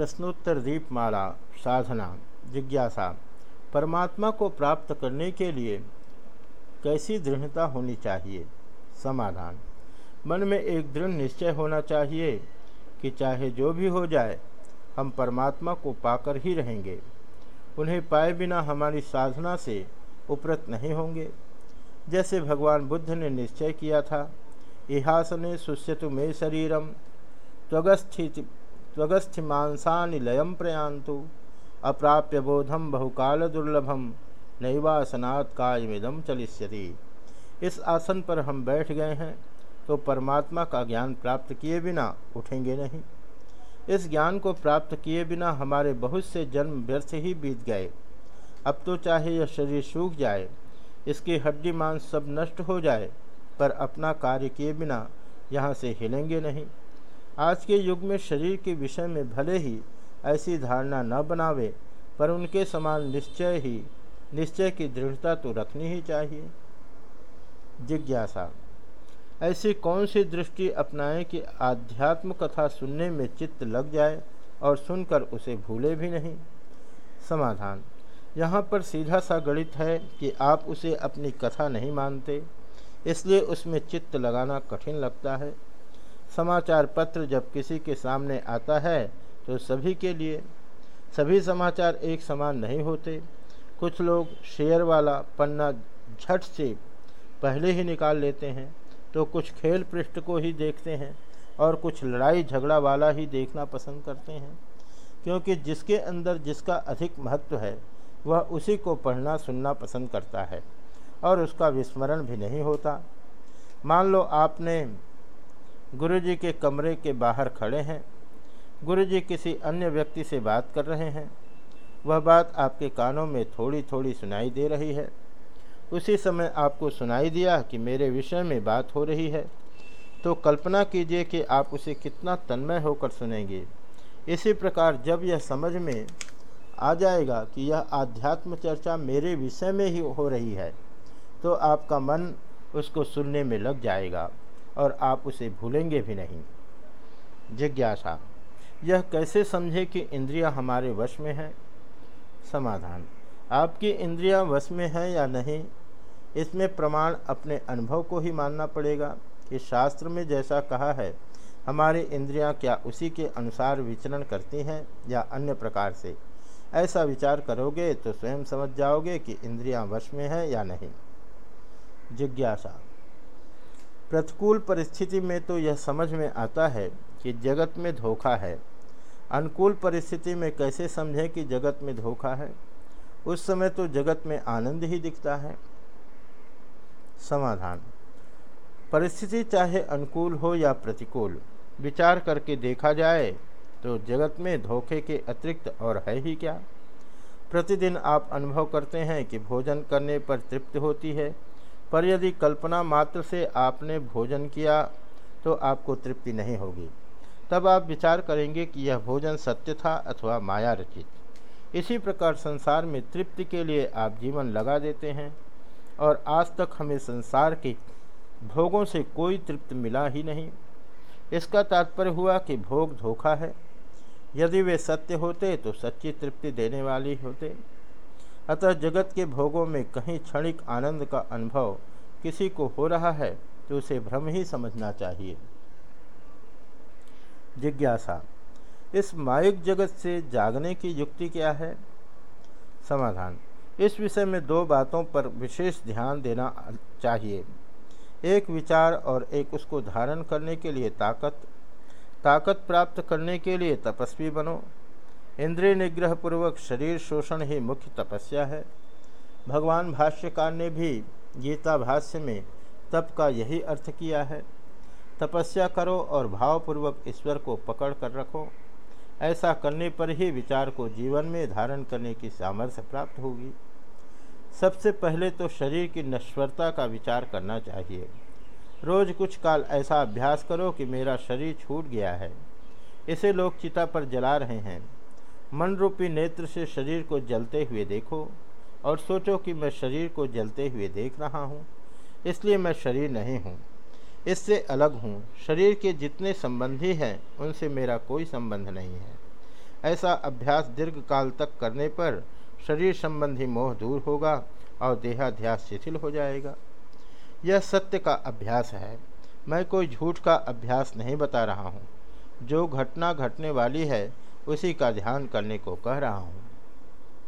प्रश्नोत्तर दीपमाला, साधना, जिज्ञासा, परमात्मा को प्राप्त करने के लिए कैसी दृढ़ता होनी चाहिए? समाधान। मन में एक दृढ़ निश्चय होना चाहिए कि चाहे जो भी हो जाए, हम परमात्मा को पाकर ही रहेंगे। उन्हें पाए बिना हमारी साधना से उपरत नहीं होंगे। जैसे भगवान बुद्ध ने निश्चय किया था, इहासने सुष्यतु में शरीरम, त्वगस्थित त्वगस्थिमांसानि लयम प्रयांतु अप्राप्य बोधम बहुकाल दुर्लभम नैवासनात् कायमिदम चलिष्यति। इस आसन पर हम बैठ गए हैं तो परमात्मा का ज्ञान प्राप्त किए बिना उठेंगे नहीं। इस ज्ञान को प्राप्त किए बिना हमारे बहुत से जन्म व्यर्थ ही बीत गए। अब तो चाहे यह शरीर सूख जाए, इसकी हड्डी मांस सब नष्ट हो जाए, पर अपना कार्य किए बिना यहाँ से हिलेंगे नहीं। आज के युग में शरीर के विषय में भले ही ऐसी धारणा न बनावे, पर उनके समान निश्चय ही, निश्चय की दृढ़ता तो रखनी ही चाहिए। जिज्ञासा। ऐसी कौन सी दृष्टि अपनाएँ कि आध्यात्म कथा सुनने में चित्त लग जाए और सुनकर उसे भूले भी नहीं? समाधान। यहाँ पर सीधा सा गणित है कि आप उसे अपनी कथा नहीं मानते, इसलिए उसमें चित्त लगाना कठिन लगता है। समाचार पत्र जब किसी के सामने आता है तो सभी के लिए, सभी समाचार एक समान नहीं होते। कुछ लोग शेयर वाला पन्ना झट से पहले ही निकाल लेते हैं तो कुछ खेल पृष्ठ को ही देखते हैं और कुछ लड़ाई झगड़ा वाला ही देखना पसंद करते हैं। क्योंकि जिसके अंदर जिसका अधिक महत्व है, वह उसी को पढ़ना सुनना पसंद करता है और उसका विस्मरण भी नहीं होता। मान लो आपने गुरुजी के कमरे के बाहर खड़े हैं। गुरुजी किसी अन्य व्यक्ति से बात कर रहे हैं। वह बात आपके कानों में थोड़ी थोड़ी सुनाई दे रही है। उसी समय आपको सुनाई दिया कि मेरे विषय में बात हो रही है। तो कल्पना कीजिए कि आप उसे कितना तन्मय होकर सुनेंगे। इसी प्रकार जब यह समझ में आ जाएगा कि यह आध्यात्म चर्चा मेरे विषय में ही हो रही है तो आपका मन उसको सुनने में लग जाएगा। और आप उसे भूलेंगे भी नहीं। जिज्ञासा, यह कैसे समझे कि इंद्रियाँ हमारे वश में है? समाधान, आपकी इंद्रियाँ वश में है या नहीं, इसमें प्रमाण अपने अनुभव को ही मानना पड़ेगा कि शास्त्र में जैसा कहा है, हमारी इंद्रियाँ क्या उसी के अनुसार विचरण करती हैं या अन्य प्रकार से? ऐसा विचार करोगे तो स्वयं समझ जाओगे कि इंद्रियाँ वश में है या नहीं। जिज्ञासा प्रतिकूल परिस्थिति में तो यह समझ में आता है कि जगत में धोखा है। अनुकूल परिस्थिति में कैसे समझें कि जगत में धोखा है? उस समय तो जगत में आनंद ही दिखता है। समाधान। परिस्थिति चाहे अनुकूल हो या प्रतिकूल, विचार करके देखा जाए तो जगत में धोखे के अतिरिक्त और है ही क्या? प्रतिदिन आप अनुभव करते हैं कि भोजन करने पर तृप्ति होती है पर यदि कल्पना मात्र से आपने भोजन किया तो आपको तृप्ति नहीं होगी। तब आप विचार करेंगे कि यह भोजन सत्य था अथवा माया रचित। इसी प्रकार संसार में तृप्ति के लिए आप जीवन लगा देते हैं, और आज तक हमें संसार के भोगों से कोई तृप्त मिला ही नहीं। इसका तात्पर्य हुआ कि भोग धोखा है। यदि वे सत्य होते तो सच्ची तृप्ति देने वाली होते। अतः जगत के भोगों में कहीं क्षणिक आनंद का अनुभव किसी को हो रहा है तो उसे भ्रम ही समझना चाहिए। जिज्ञासा, इस मायुक जगत से जागने की युक्ति क्या है? समाधान, इस विषय में दो बातों पर विशेष ध्यान देना चाहिए। एक विचार और एक उसको धारण करने के लिए ताकत ताकत प्राप्त करने के लिए तपस्वी बनो। इंद्रिय निग्रह पूर्वक शरीर शोषण ही मुख्य तपस्या है। भगवान भाष्यकार ने भी गीता भाष्य में तप का यही अर्थ किया है। तपस्या करो और भावपूर्वक ईश्वर को पकड़ कर रखो। ऐसा करने पर ही विचार को जीवन में धारण करने की सामर्थ्य प्राप्त होगी। सबसे पहले तो शरीर की नश्वरता का विचार करना चाहिए। रोज कुछ काल ऐसा अभ्यास करो कि मेरा शरीर छूट गया है। इसे लोग चिता पर जला रहे हैं। मन रूपी नेत्र से शरीर को जलते हुए देखो और सोचो कि मैं शरीर को जलते हुए देख रहा हूँ। इसलिए मैं शरीर नहीं हूँ। इससे अलग हूँ। शरीर के जितने संबंधी हैं, उनसे मेरा कोई संबंध नहीं है। ऐसा अभ्यास दीर्घ काल तक करने पर शरीर संबंधी मोह दूर होगा और देहाध्यास शिथिल हो जाएगा। यह सत्य का अभ्यास है। मैं कोई झूठ का अभ्यास नहीं बता रहा हूँ। जो घटना घटने वाली है उसी का ध्यान करने को कह रहा हूँ।